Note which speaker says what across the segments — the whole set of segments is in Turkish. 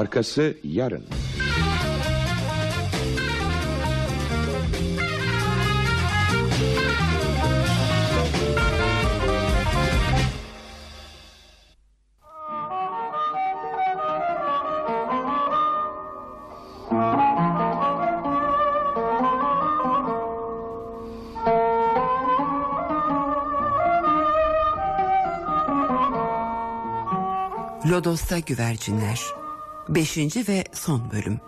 Speaker 1: Arkası yarın.
Speaker 2: Lodos'ta güvercinler 5. ve son bölüm.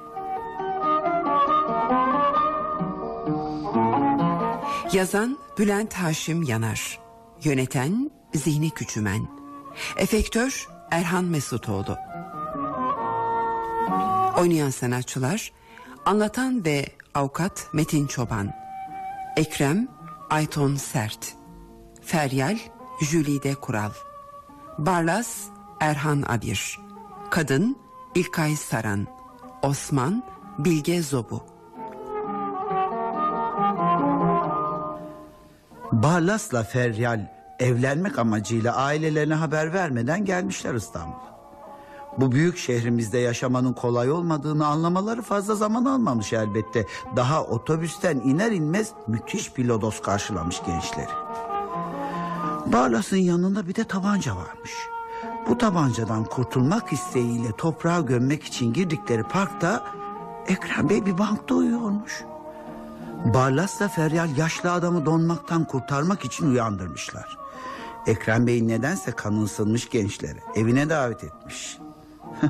Speaker 2: Yazan Bülent Haşim Yanar. Yöneten Zihni Küçümen. Efektör Erhan Mesutoğlu. Oynayan sanatçılar Anlatan ve Avukat Metin Çoban. Ekrem Ayton Sert. Feryal Jülide Kural. Barlas Erhan Abir. Kadın İlkay Saran Osman Bilge Zobu
Speaker 3: Barlas'la Feryal evlenmek amacıyla ailelerine haber vermeden gelmişler İstanbul. Bu büyük şehrimizde yaşamanın kolay olmadığını anlamaları fazla zaman almamış elbette. Daha otobüsten iner inmez müthiş bir lodos karşılamış gençleri. Barlas'ın yanında bir de tabanca varmış. Bu tabancadan kurtulmak isteğiyle toprağa gömmek için girdikleri parkta Ekrem Bey bir bankta uyuyormuş. Barlas'la Feryal yaşlı adamı donmaktan kurtarmak için uyandırmışlar. Ekrem Bey nedense kanı ısınmış gençleri evine davet etmiş.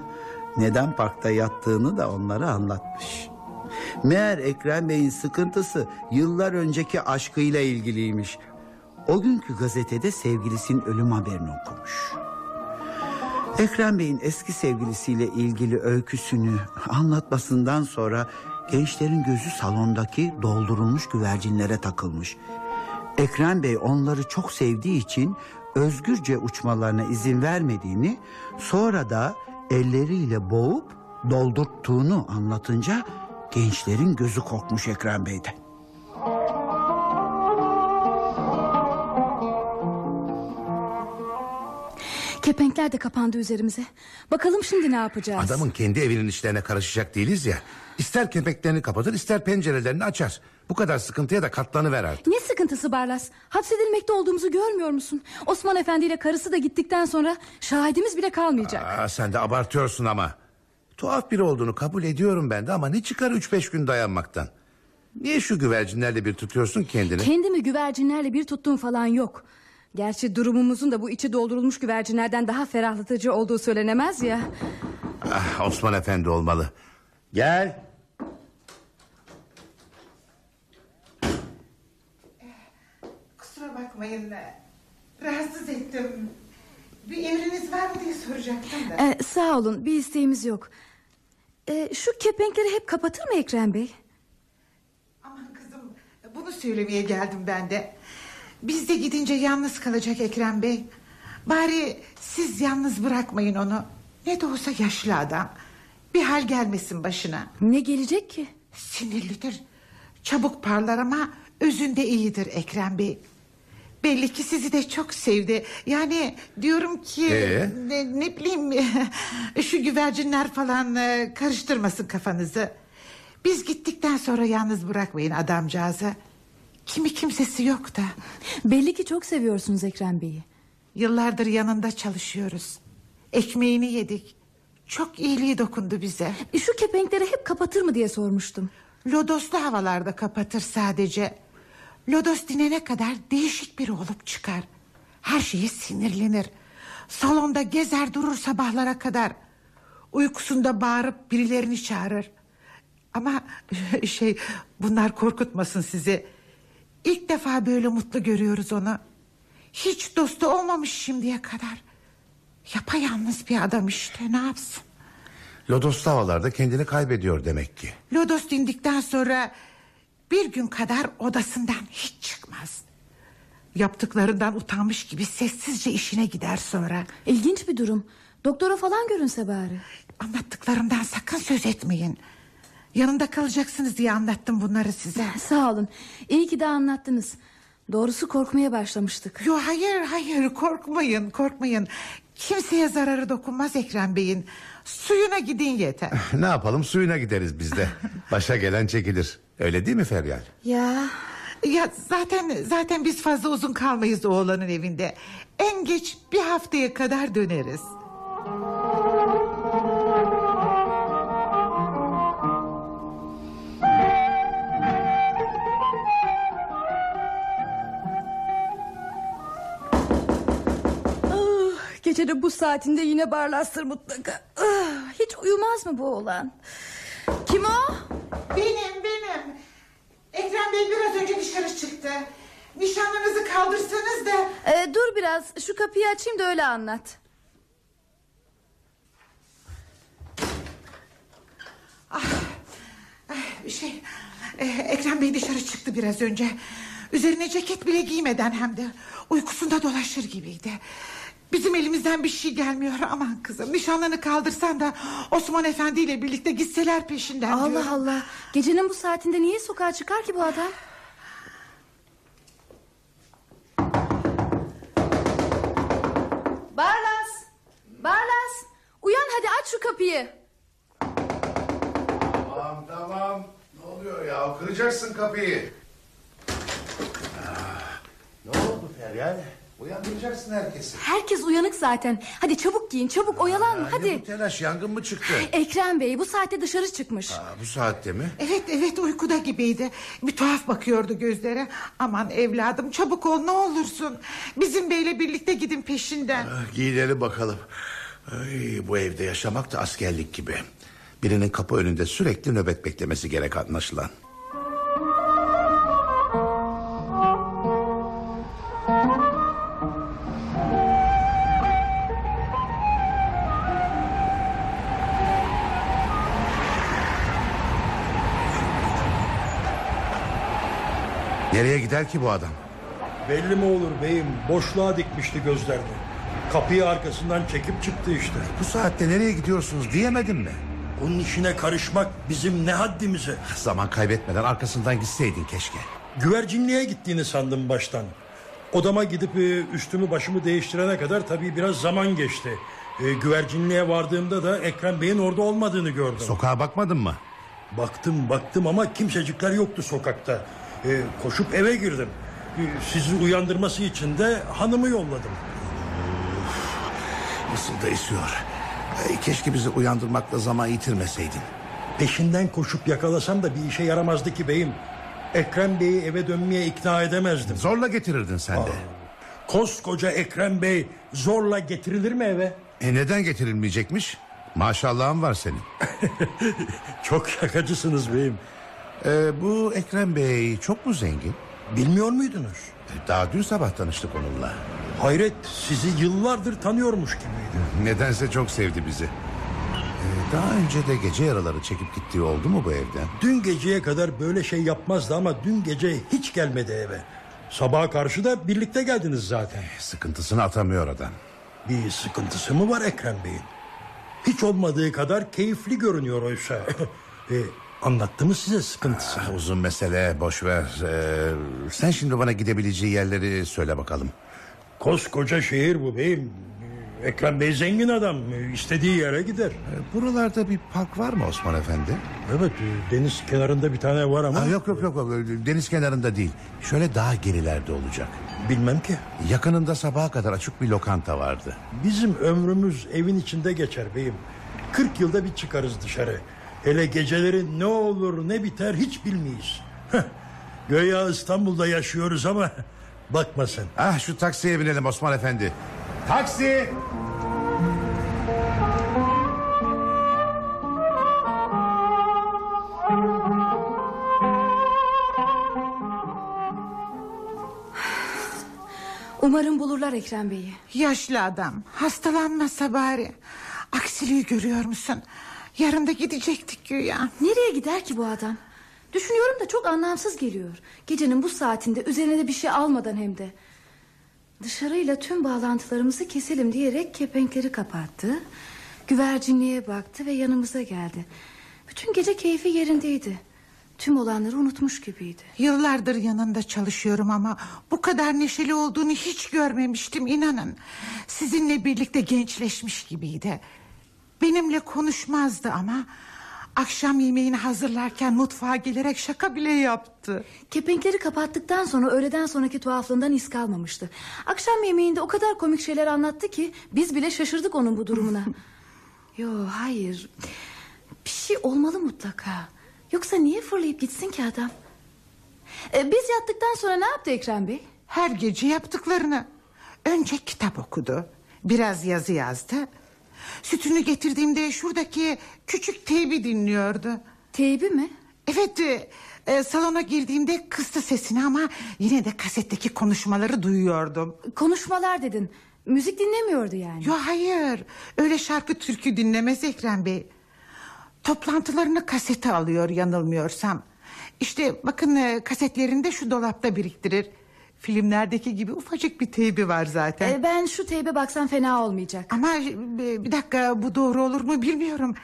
Speaker 3: Neden parkta yattığını da onlara anlatmış. Meğer Ekrem Bey'in sıkıntısı yıllar önceki aşkıyla ilgiliymiş. O günkü gazetede sevgilisinin ölüm haberini okumuş. Ekrem Bey'in eski sevgilisiyle ilgili öyküsünü anlatmasından sonra gençlerin gözü salondaki doldurulmuş güvercinlere takılmış. Ekrem Bey onları çok sevdiği için özgürce uçmalarına izin vermediğini, sonra da elleriyle boğup doldurttuğunu anlatınca gençlerin gözü korkmuş Ekrem Bey'den.
Speaker 4: Kepenkler de kapandı üzerimize. Bakalım şimdi ne yapacağız?
Speaker 5: Adamın kendi evinin işlerine karışacak değiliz ya. İster kepenklerini kapatır ister pencerelerini açar. Bu kadar sıkıntıya da katlanıver artık.
Speaker 4: Ne sıkıntısı Barlas? Hapsedilmekte olduğumuzu görmüyor musun? Osman Efendi ile karısı da gittikten sonra şahidimiz bile kalmayacak.
Speaker 5: Aa, sen de abartıyorsun ama. Tuhaf biri olduğunu kabul ediyorum ben de ama ne çıkar üç beş gün dayanmaktan. Niye şu güvercinlerle bir tutuyorsun kendini?
Speaker 4: Kendimi güvercinlerle bir tuttuğum falan yok. Gerçi durumumuzun da bu içi doldurulmuş güvercinlerden daha ferahlatıcı olduğu söylenemez ya.
Speaker 5: Ah, Osman Efendi olmalı. Gel.
Speaker 6: Kusura bakmayın. Rahatsız ettim. Bir emriniz var mı diye soracaktım da.
Speaker 4: Ee, sağ olun bir isteğimiz yok. Ee, şu kepenkleri hep kapatır mı Ekrem Bey?
Speaker 6: Aman kızım bunu söylemeye geldim ben de. Biz de gidince yalnız kalacak Ekrem Bey. Bari siz yalnız bırakmayın onu. Ne de olsa yaşlı adam. Bir hal gelmesin başına.
Speaker 4: Ne gelecek ki?
Speaker 6: Sinirlidir. Çabuk parlar ama özünde iyidir Ekrem Bey. Belli ki sizi de çok sevdi. Yani diyorum ki
Speaker 5: Ee?
Speaker 6: ne, ne bileyim şu güvercinler falan e, karıştırmasın kafanızı. Biz gittikten sonra yalnız bırakmayın adamcağızı. Kimi kimsesi yok da.
Speaker 4: Belli ki çok seviyorsunuz Ekrem Bey'i.
Speaker 6: Yıllardır yanında çalışıyoruz. Ekmeğini yedik. Çok iyiliği dokundu bize.
Speaker 4: Şu kepenkleri hep kapatır mı diye sormuştum.
Speaker 6: Lodoslu havalarda kapatır sadece. Lodos dinene kadar değişik biri olup çıkar. Her şeye sinirlenir. Salonda gezer durur sabahlara kadar. Uykusunda bağırıp birilerini çağırır. Ama şey bunlar korkutmasın sizi. İlk defa böyle mutlu görüyoruz onu. Hiç dostu olmamış şimdiye kadar. Yapayalnız bir adam işte ne yapsın?
Speaker 5: Lodoslu havalarda kendini kaybediyor demek ki.
Speaker 6: Lodos dindikten sonra bir gün kadar odasından hiç çıkmaz. Yaptıklarından utanmış gibi sessizce işine gider sonra.
Speaker 4: İlginç bir durum. Doktora falan görünse bari.
Speaker 6: Anlattıklarımdan sakın söz etmeyin. Yanında kalacaksınız diye anlattım bunları size.
Speaker 4: Sağ olun. İyi ki de anlattınız. Doğrusu korkmaya başlamıştık.
Speaker 6: Yo hayır hayır korkmayın korkmayın. Kimseye zararı dokunmaz Ekrem Bey'in. Suyuna gidin yeter.
Speaker 5: Ne yapalım suyuna gideriz biz de. Başa gelen çekilir. Öyle değil mi Feryal?
Speaker 4: Ya
Speaker 6: Ya zaten zaten biz fazla uzun kalmayız oğlanın evinde. En geç bir haftaya kadar döneriz.
Speaker 4: Bu saatinde yine barlastır mutlaka. Ah, hiç uyumaz mı bu oğlan? Kim o?
Speaker 6: Benim benim. Ekrem Bey biraz önce dışarı çıktı. Nişanlınızı kaldırsanız da
Speaker 4: Ee, dur biraz şu kapıyı açayım da öyle anlat.
Speaker 6: şey e, Ekrem Bey dışarı çıktı biraz önce. Üzerine ceket bile giymeden hem de uykusunda dolaşır gibiydi. Bizim elimizden bir şey gelmiyor aman kızım nişanlını kaldırsan da Osman Efendi ile birlikte gitseler peşinden
Speaker 4: Allah
Speaker 6: diyorum.
Speaker 4: Allah. Gecenin bu saatinde niye sokağa çıkar ki bu adam? Barlas! Barlas! Uyan hadi aç şu kapıyı.
Speaker 5: Tamam tamam. Ne oluyor ya? Kıracaksın kapıyı. Ah, Ne oldu Feryal? Uyandıracaksın herkesi.
Speaker 4: Herkes uyanık zaten. Hadi çabuk giyin çabuk oyalanma
Speaker 5: Ne
Speaker 4: hadi.
Speaker 5: bu telaş yangın mı çıktı?
Speaker 4: Ekrem Bey bu saatte dışarı çıkmış.
Speaker 5: Aa, bu saatte mi?
Speaker 6: Evet evet uykuda gibiydi. Bir tuhaf bakıyordu gözlere. Aman evladım çabuk ol ne olursun. Bizim beyle birlikte gidin peşinden.
Speaker 5: Ah, Giyileri bakalım. Ay, bu evde yaşamak da askerlik gibi. Birinin kapı önünde sürekli nöbet beklemesi gerek anlaşılan. Gider ki bu adam?
Speaker 1: Belli mi olur beyim boşluğa dikmişti gözlerini. Kapıyı arkasından çekip çıktı işte.
Speaker 5: Bu saatte nereye gidiyorsunuz diyemedim mi?
Speaker 1: Onun işine karışmak bizim ne haddimize.
Speaker 5: Zaman kaybetmeden arkasından gitseydin keşke.
Speaker 1: Güvercinliğe gittiğini sandım baştan. Odama gidip e, üstümü başımı değiştirene kadar tabii biraz zaman geçti. E, güvercinliğe vardığımda da Ekrem Bey'in orada olmadığını gördüm.
Speaker 5: Sokağa bakmadın mı?
Speaker 1: baktım baktım ama kimsecikler yoktu sokakta. E, koşup eve girdim. E, sizi uyandırması için de hanımı yolladım.
Speaker 5: Nasıl da esiyor. Ay, Keşke bizi uyandırmakla zaman yitirmeseydin.
Speaker 1: Peşinden koşup yakalasam da bir işe yaramazdı ki beyim. Ekrem Bey'i eve dönmeye ikna edemezdim.
Speaker 5: Zorla getirirdin sen de.
Speaker 1: Koskoca Ekrem Bey zorla getirilir mi eve?
Speaker 5: E neden getirilmeyecekmiş? Maşallahın var senin.
Speaker 1: Çok şakacısınız beyim.
Speaker 5: E, bu Ekrem Bey çok mu zengin?
Speaker 1: Bilmiyor muydunuz?
Speaker 5: E, Daha dün sabah tanıştık onunla.
Speaker 1: Hayret sizi yıllardır tanıyormuş gibiydi.
Speaker 5: Nedense çok sevdi bizi. E, Daha önce de gece yaraları çekip gittiği oldu mu bu evden?
Speaker 1: Dün geceye kadar böyle şey yapmazdı ama dün gece hiç gelmedi eve. Sabaha karşı da birlikte geldiniz zaten.
Speaker 5: Sıkıntısını atamıyor adam.
Speaker 1: Bir sıkıntısı mı var Ekrem Bey'in? Hiç olmadığı kadar keyifli görünüyor oysa. e, anlattı mı size sıkıntısı?
Speaker 5: Ah, Uzun mesele boş ver. E, sen şimdi bana gidebileceği yerleri söyle bakalım.
Speaker 1: Koskoca şehir bu beyim. Ekrem Bey zengin adam. istediği yere gider.
Speaker 5: E, Buralarda bir park var mı Osman Efendi?
Speaker 1: Evet deniz kenarında bir tane var ama
Speaker 5: Aa, yok yok yok yok deniz kenarında değil. Şöyle daha gerilerde olacak.
Speaker 1: bilmem ki.
Speaker 5: Yakınında sabaha kadar açık bir lokanta vardı.
Speaker 1: Bizim ömrümüz evin içinde geçer beyim. 40 yılda bir çıkarız dışarı. Hele geceleri ne olur ne biter hiç bilmeyiz. Heh, Göya İstanbul'da yaşıyoruz ama bakma sen.
Speaker 5: Ah şu taksiye binelim Osman Efendi. Taksi!
Speaker 4: Umarım bulurlar Ekrem Bey'i.
Speaker 6: Yaşlı adam hastalanmasa bari. Aksiliği görüyor musun? Yarın da gidecektik güya.
Speaker 4: Nereye gider ki bu adam? Düşünüyorum da çok anlamsız geliyor. Gecenin bu saatinde üzerine de bir şey almadan hem de. Dışarıyla tüm bağlantılarımızı keselim diyerek kepenkleri kapattı. Güvercinliğe baktı ve yanımıza geldi. Bütün gece keyfi yerindeydi. Tüm olanları unutmuş gibiydi.
Speaker 6: Yıllardır yanında çalışıyorum ama bu kadar neşeli olduğunu hiç görmemiştim inanın. Sizinle birlikte gençleşmiş gibiydi. Benimle konuşmazdı ama akşam yemeğini hazırlarken mutfağa gelerek şaka bile yaptı.
Speaker 4: Kepenkleri kapattıktan sonra öğleden sonraki tuhaflığından iz kalmamıştı. Akşam yemeğinde o kadar komik şeyler anlattı ki biz bile şaşırdık onun bu durumuna. Yo hayır. Bir şey olmalı mutlaka. Yoksa niye fırlayıp gitsin ki adam? Ee, biz yattıktan sonra ne yaptı Ekrem Bey?
Speaker 6: Her gece yaptıklarını. Önce kitap okudu. Biraz yazı yazdı. Sütünü getirdiğimde şuradaki küçük teybi dinliyordu.
Speaker 4: Teybi mi?
Speaker 6: Evet e, e, salona girdiğimde kıstı sesini ama yine de kasetteki konuşmaları duyuyordum.
Speaker 4: Konuşmalar dedin. Müzik dinlemiyordu yani.
Speaker 6: Yo hayır öyle şarkı türkü dinlemez Ekrem Bey. Toplantılarını kasete alıyor yanılmıyorsam. İşte bakın e, kasetlerini de şu dolapta biriktirir. Filmlerdeki gibi ufacık bir teybi var zaten.
Speaker 4: Ee, ben şu teybe baksam fena olmayacak.
Speaker 6: Ama e, bir dakika bu doğru olur mu bilmiyorum.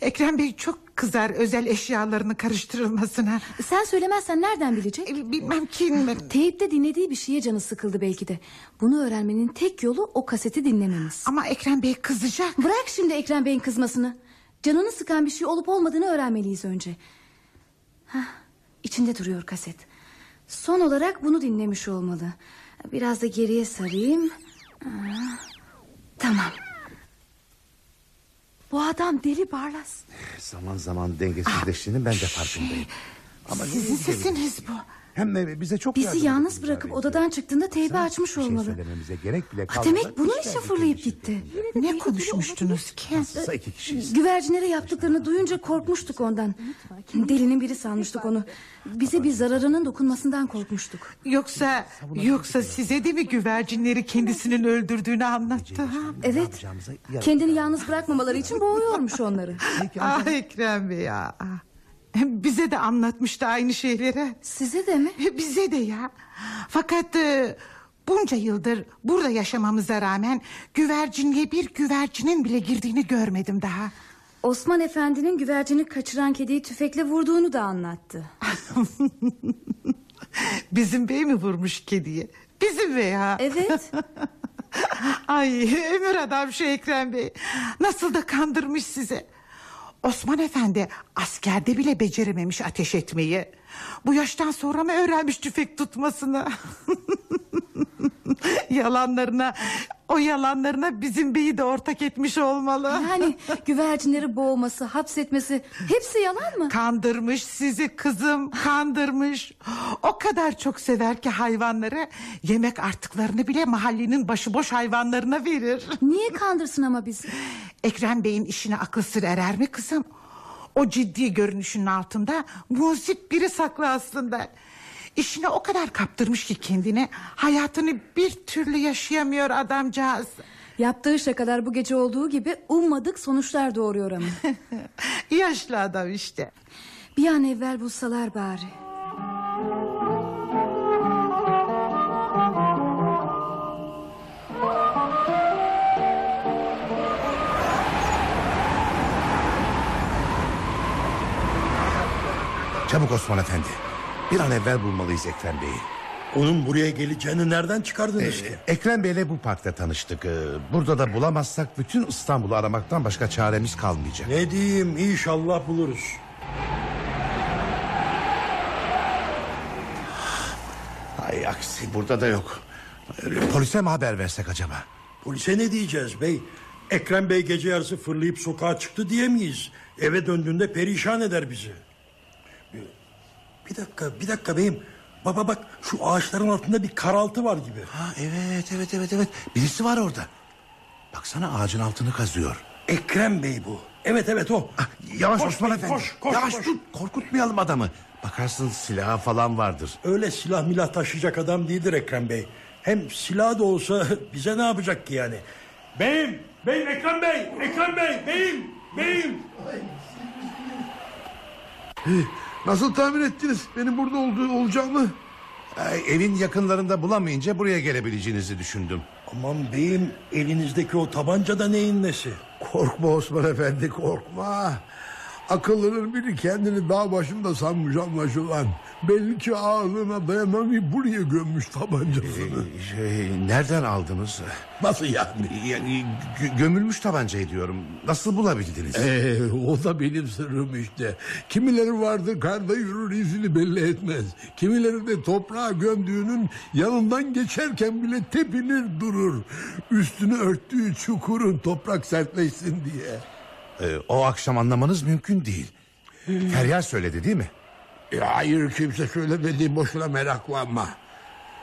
Speaker 6: Ekrem Bey çok kızar özel eşyalarını karıştırılmasına.
Speaker 4: Sen söylemezsen nereden bilecek?
Speaker 6: E, Bilmem ki.
Speaker 4: Teyipte dinlediği bir şeye canı sıkıldı belki de. Bunu öğrenmenin tek yolu o kaseti dinlememiz.
Speaker 6: Ama Ekrem Bey kızacak.
Speaker 4: Bırak şimdi Ekrem Bey'in kızmasını. Canını sıkan bir şey olup olmadığını öğrenmeliyiz önce. Hah, içinde duruyor kaset. Son olarak bunu dinlemiş olmalı. Biraz da geriye sarayım. Aa, tamam. Bu adam deli Barlas.
Speaker 5: Zaman zaman dengesizleştiğinin ben de farkındayım. Ama
Speaker 6: Sizin sesiniz bu.
Speaker 5: Hem de bize çok
Speaker 4: Bizi yalnız bırakıp odadan çıktığında
Speaker 5: Sana
Speaker 4: açmış
Speaker 5: bir şey
Speaker 4: olmalı.
Speaker 5: söylememize gerek bile
Speaker 4: Ha,
Speaker 5: kalmadan
Speaker 4: demek bunun
Speaker 5: işler
Speaker 4: için fırlayıp
Speaker 5: bitirmişti.
Speaker 4: gitti.
Speaker 6: Ne konuşmuştunuz ki?
Speaker 5: Nasılsa iki kişiyiz.
Speaker 4: Güvercinlere yaptıklarını duyunca korkmuştuk ondan. Delinin biri sanmıştık onu. Bize bir zararının dokunmasından korkmuştuk.
Speaker 6: Yoksa yoksa size de mi güvercinleri kendisinin öldürdüğünü anlattı ha?
Speaker 4: Evet. Kendini yalnız bırakmamaları için boğuyormuş onları.
Speaker 6: Ah Ekrem Bey ya. Bize de anlatmıştı aynı şeyleri.
Speaker 4: Size de mi?
Speaker 6: Bize de ya. Fakat e, bunca yıldır burada yaşamamıza rağmen güvercinliğe bir güvercinin bile girdiğini görmedim daha.
Speaker 4: Osman Efendi'nin güvercini kaçıran kediyi tüfekle vurduğunu da anlattı.
Speaker 6: Bizim bey mi vurmuş kediyi? Bizim bey ha.
Speaker 4: Evet.
Speaker 6: Ay ömür adam şu Ekrem Bey. Nasıl da kandırmış sizi. Osman Efendi askerde bile becerememiş ateş etmeyi. Bu yaştan sonra mı öğrenmiş tüfek tutmasını? yalanlarına, o yalanlarına bizim beyi de ortak etmiş olmalı.
Speaker 4: Yani güvercinleri boğması, hapsetmesi hepsi yalan mı?
Speaker 6: Kandırmış sizi kızım kandırmış O kadar çok sever ki hayvanları Yemek artıklarını bile mahallenin başıboş hayvanlarına verir
Speaker 4: Niye kandırsın ama bizi?
Speaker 6: Ekrem Bey'in işine akıl sır erer mi kızım? O ciddi görünüşünün altında muzip biri saklı aslında. İşine o kadar kaptırmış ki kendine hayatını bir türlü yaşayamıyor adamcağız.
Speaker 4: Yaptığı şakalar bu gece olduğu gibi ummadık sonuçlar doğuruyor ama.
Speaker 6: Yaşlı adam işte.
Speaker 4: Bir an evvel bulsalar bari.
Speaker 5: Çabuk Osman Efendi. Bir an evvel bulmalıyız Ekrem Bey'i.
Speaker 1: Onun buraya geleceğini nereden çıkardınız ki?
Speaker 5: Ekrem Bey'le bu parkta tanıştık. Ee, Burada da bulamazsak bütün İstanbul'u aramaktan başka çaremiz kalmayacak.
Speaker 1: Ne diyeyim inşallah buluruz.
Speaker 5: Ay aksi burada da yok. Ee, Polise mi haber versek acaba?
Speaker 1: Polise ne diyeceğiz bey? Ekrem Bey gece yarısı fırlayıp sokağa çıktı diyemeyiz. Eve döndüğünde perişan eder bizi. Bir, dakika bir dakika beyim. Baba bak şu ağaçların altında bir karaltı var gibi.
Speaker 5: Ha, evet evet evet evet. Birisi var orada. Baksana ağacın altını kazıyor.
Speaker 1: Ekrem Bey bu. Evet evet o.
Speaker 5: Ah, Yavaş
Speaker 1: Koş
Speaker 5: Osman
Speaker 1: bey,
Speaker 5: Efendi.
Speaker 1: koş, koş,
Speaker 5: Yavaş
Speaker 1: koş.
Speaker 5: dur. Korkutmayalım adamı. Bakarsın silahı falan vardır.
Speaker 1: Öyle silah milah taşıyacak adam değildir Ekrem Bey. Hem silah da olsa bize ne yapacak ki yani? Beyim, beyim Ekrem Bey, Ekrem Bey, beyim, beyim.
Speaker 7: Nasıl tahmin ettiniz benim burada olduğu olacağımı?
Speaker 5: Ay, evin yakınlarında bulamayınca buraya gelebileceğinizi düşündüm.
Speaker 1: Aman beyim elinizdeki o tabanca da neyin nesi?
Speaker 7: Korkma Osman Efendi korkma. Akıllıların biri kendini dağ başında sanmış anlaşılan. Belli ki ağırlığına dayanamayıp buraya gömmüş tabancasını.
Speaker 5: Şey, nereden aldınız?
Speaker 7: Nasıl yani?
Speaker 5: Yani gö- gömülmüş tabancayı diyorum. Nasıl bulabildiniz?
Speaker 7: Ee, o da benim sırrım işte. Kimileri vardır karda yürür izini belli etmez. Kimileri de toprağa gömdüğünün yanından geçerken bile tepinir durur. Üstünü örttüğü çukurun toprak sertleşsin diye.
Speaker 5: Ee, o akşam anlamanız mümkün değil. Feryal söyledi değil mi?
Speaker 7: Ya hayır kimse söylemedi boşuna meraklanma.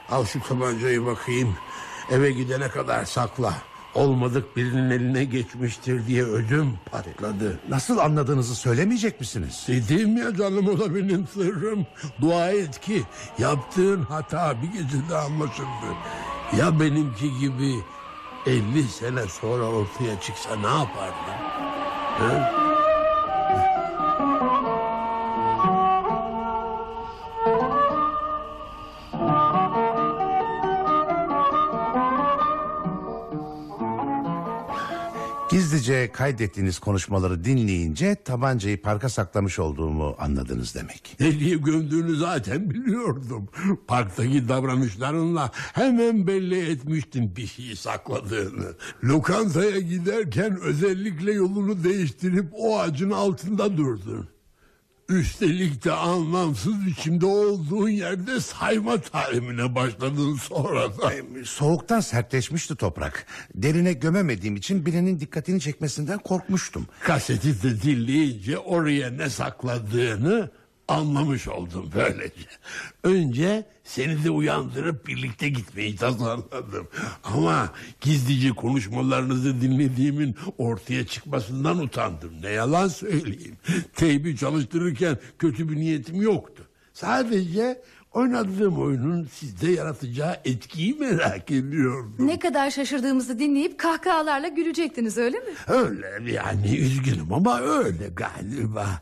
Speaker 7: Al şu tabancayı bakayım. Eve gidene kadar sakla. Olmadık birinin eline geçmiştir diye ödüm patladı.
Speaker 5: Nasıl anladığınızı söylemeyecek misiniz?
Speaker 7: Dedim ya canım o da benim sırrım. Dua et ki yaptığın hata bir gecede anlaşıldı. Ya benimki gibi 50 sene sonra ortaya çıksa ne yapardın? Ha?
Speaker 5: Gizlice kaydettiğiniz konuşmaları dinleyince tabancayı parka saklamış olduğumu anladınız demek.
Speaker 7: Nereye gömdüğünü zaten biliyordum. Parktaki davranışlarınla hemen belli etmiştin bir şey sakladığını. Lokantaya giderken özellikle yolunu değiştirip o ağacın altında durdun. Üstelik de anlamsız biçimde olduğun yerde sayma talimine başladın sonra da.
Speaker 5: Soğuktan sertleşmişti toprak. Derine gömemediğim için birinin dikkatini çekmesinden korkmuştum.
Speaker 7: Kaseti de dinleyince oraya ne sakladığını anlamış oldum böylece. Önce seni de uyandırıp birlikte gitmeyi tasarladım. Ama gizlice konuşmalarınızı dinlediğimin ortaya çıkmasından utandım. Ne yalan söyleyeyim. Teybi çalıştırırken kötü bir niyetim yoktu. Sadece oynadığım oyunun sizde yaratacağı etkiyi merak ediyordum.
Speaker 4: Ne kadar şaşırdığımızı dinleyip kahkahalarla gülecektiniz öyle mi?
Speaker 7: Öyle yani üzgünüm ama öyle galiba.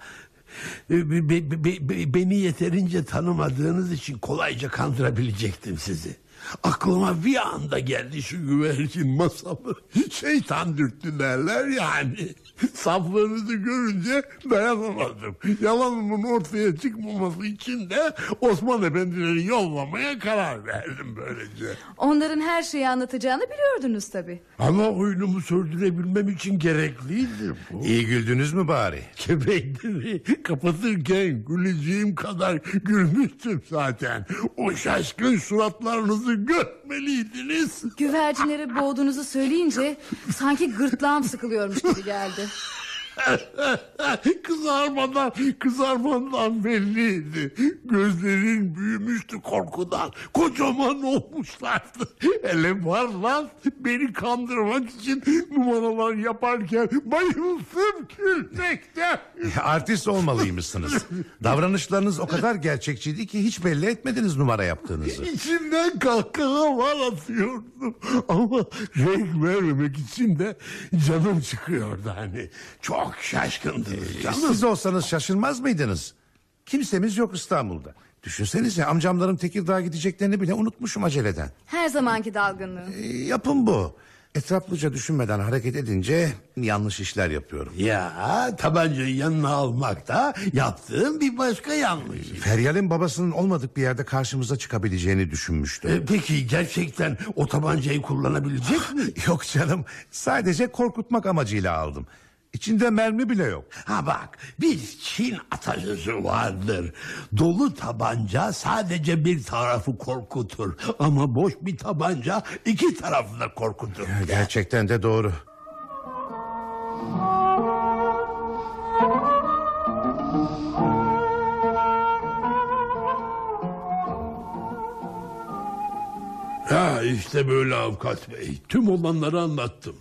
Speaker 7: Be- be- be- be- beni yeterince tanımadığınız için kolayca kandırabilecektim sizi. Aklıma bir anda geldi şu güvercin masalı. Şeytan dürttü derler yani. Saflarınızı görünce dayanamadım. Yalanımın ortaya çıkmaması için de Osman Efendileri yollamaya karar verdim böylece.
Speaker 4: Onların her şeyi anlatacağını biliyordunuz tabii.
Speaker 7: Ama oyunumu sürdürebilmem için gerekliydi bu.
Speaker 5: İyi güldünüz mü bari?
Speaker 7: Kepenkleri kapatırken güleceğim kadar gülmüştüm zaten. O şaşkın suratlarınızı görmeliydiniz.
Speaker 4: Güvercinleri boğduğunuzu söyleyince sanki gırtlağım sıkılıyormuş gibi geldi.
Speaker 7: Kızarmadan, kızarmadan belliydi. Gözlerin büyümüştü korkudan. Kocaman olmuşlardı. Hele var lan beni kandırmak için numaralar yaparken bayıldım gülmekten.
Speaker 5: Artist olmalıymışsınız. Davranışlarınız o kadar gerçekçiydi ki hiç belli etmediniz numara yaptığınızı.
Speaker 7: İçimden kahkahalar atıyordum. Ama renk vermemek için de canım çıkıyordu hani. Çok şaşkındınız canım.
Speaker 5: Siz olsanız şaşırmaz mıydınız? Kimsemiz yok İstanbul'da. Düşünsenize amcamların Tekirdağ'a gideceklerini bile unutmuşum aceleden.
Speaker 4: Her zamanki dalgınlığı.
Speaker 5: E, yapın bu. Etraflıca düşünmeden hareket edince yanlış işler yapıyorum.
Speaker 7: Ya tabancayı yanına almak da yaptığım bir başka yanlış.
Speaker 5: Feryal'in babasının olmadık bir yerde karşımıza çıkabileceğini düşünmüştüm.
Speaker 7: E, Peki gerçekten o tabancayı kullanabilecek mi?
Speaker 5: Yok canım sadece korkutmak amacıyla aldım. İçinde mermi bile yok.
Speaker 7: Ha bak bir Çin atasözü vardır. Dolu tabanca sadece bir tarafı korkutur. Ama boş bir tabanca iki tarafı da korkutur.
Speaker 5: Gerçekten de doğru.
Speaker 7: Ya işte böyle avukat bey. Tüm olanları anlattım.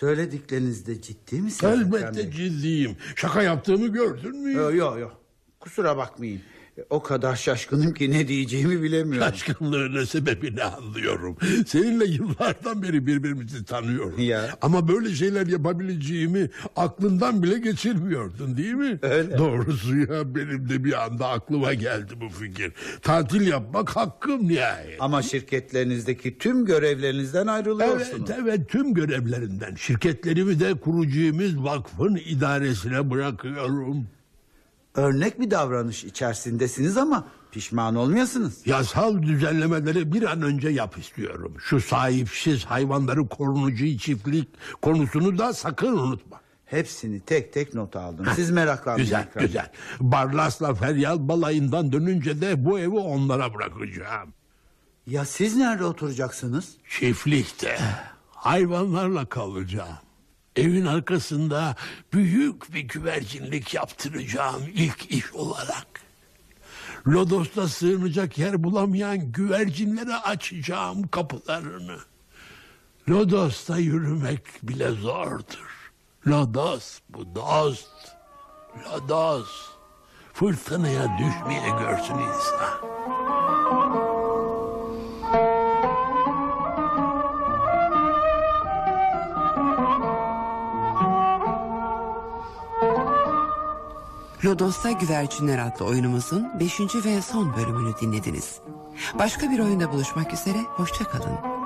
Speaker 3: Söylediklerinizde ciddi misiniz?
Speaker 7: Elbette ciddiyim. Şaka yaptığımı gördün mü?
Speaker 3: Yok yok yok. Kusura bakmayın. O kadar şaşkınım ki ne diyeceğimi bilemiyorum.
Speaker 7: Şaşkınlığının sebebini anlıyorum. Seninle yıllardan beri birbirimizi tanıyoruz.
Speaker 3: Ya.
Speaker 7: Ama böyle şeyler yapabileceğimi aklından bile geçirmiyordun değil mi?
Speaker 3: Öyle.
Speaker 7: Doğrusu ya benim de bir anda aklıma geldi bu fikir. Tatil yapmak hakkım nihayet.
Speaker 3: Ama şirketlerinizdeki tüm görevlerinizden ayrılıyorsunuz.
Speaker 7: Evet evet tüm görevlerinden şirketlerimi de kurucuyumuz vakfın idaresine bırakıyorum.
Speaker 3: Örnek bir davranış içerisindesiniz ama pişman olmayasınız.
Speaker 7: Yasal düzenlemeleri bir an önce yap istiyorum. Şu sahipsiz hayvanları korunucu çiftlik konusunu da sakın unutma.
Speaker 3: Hepsini tek tek not aldım. Siz meraklanmayın.
Speaker 7: Güzel
Speaker 3: Bey.
Speaker 7: güzel. Barlas'la Feryal balayından dönünce de bu evi onlara bırakacağım.
Speaker 3: Ya siz nerede oturacaksınız?
Speaker 7: Çiftlikte hayvanlarla kalacağım. Evin arkasında büyük bir güvercinlik yaptıracağım ilk iş olarak. Lodos'ta sığınacak yer bulamayan güvercinlere açacağım kapılarını. Lodos'ta yürümek bile zordur. Lodos bu dost. Lodos. Fırtınaya düşmeye görsün insan.
Speaker 2: Lodos'ta Güvercinler adlı oyunumuzun 5. ve son bölümünü dinlediniz. Başka bir oyunda buluşmak üzere, hoşçakalın.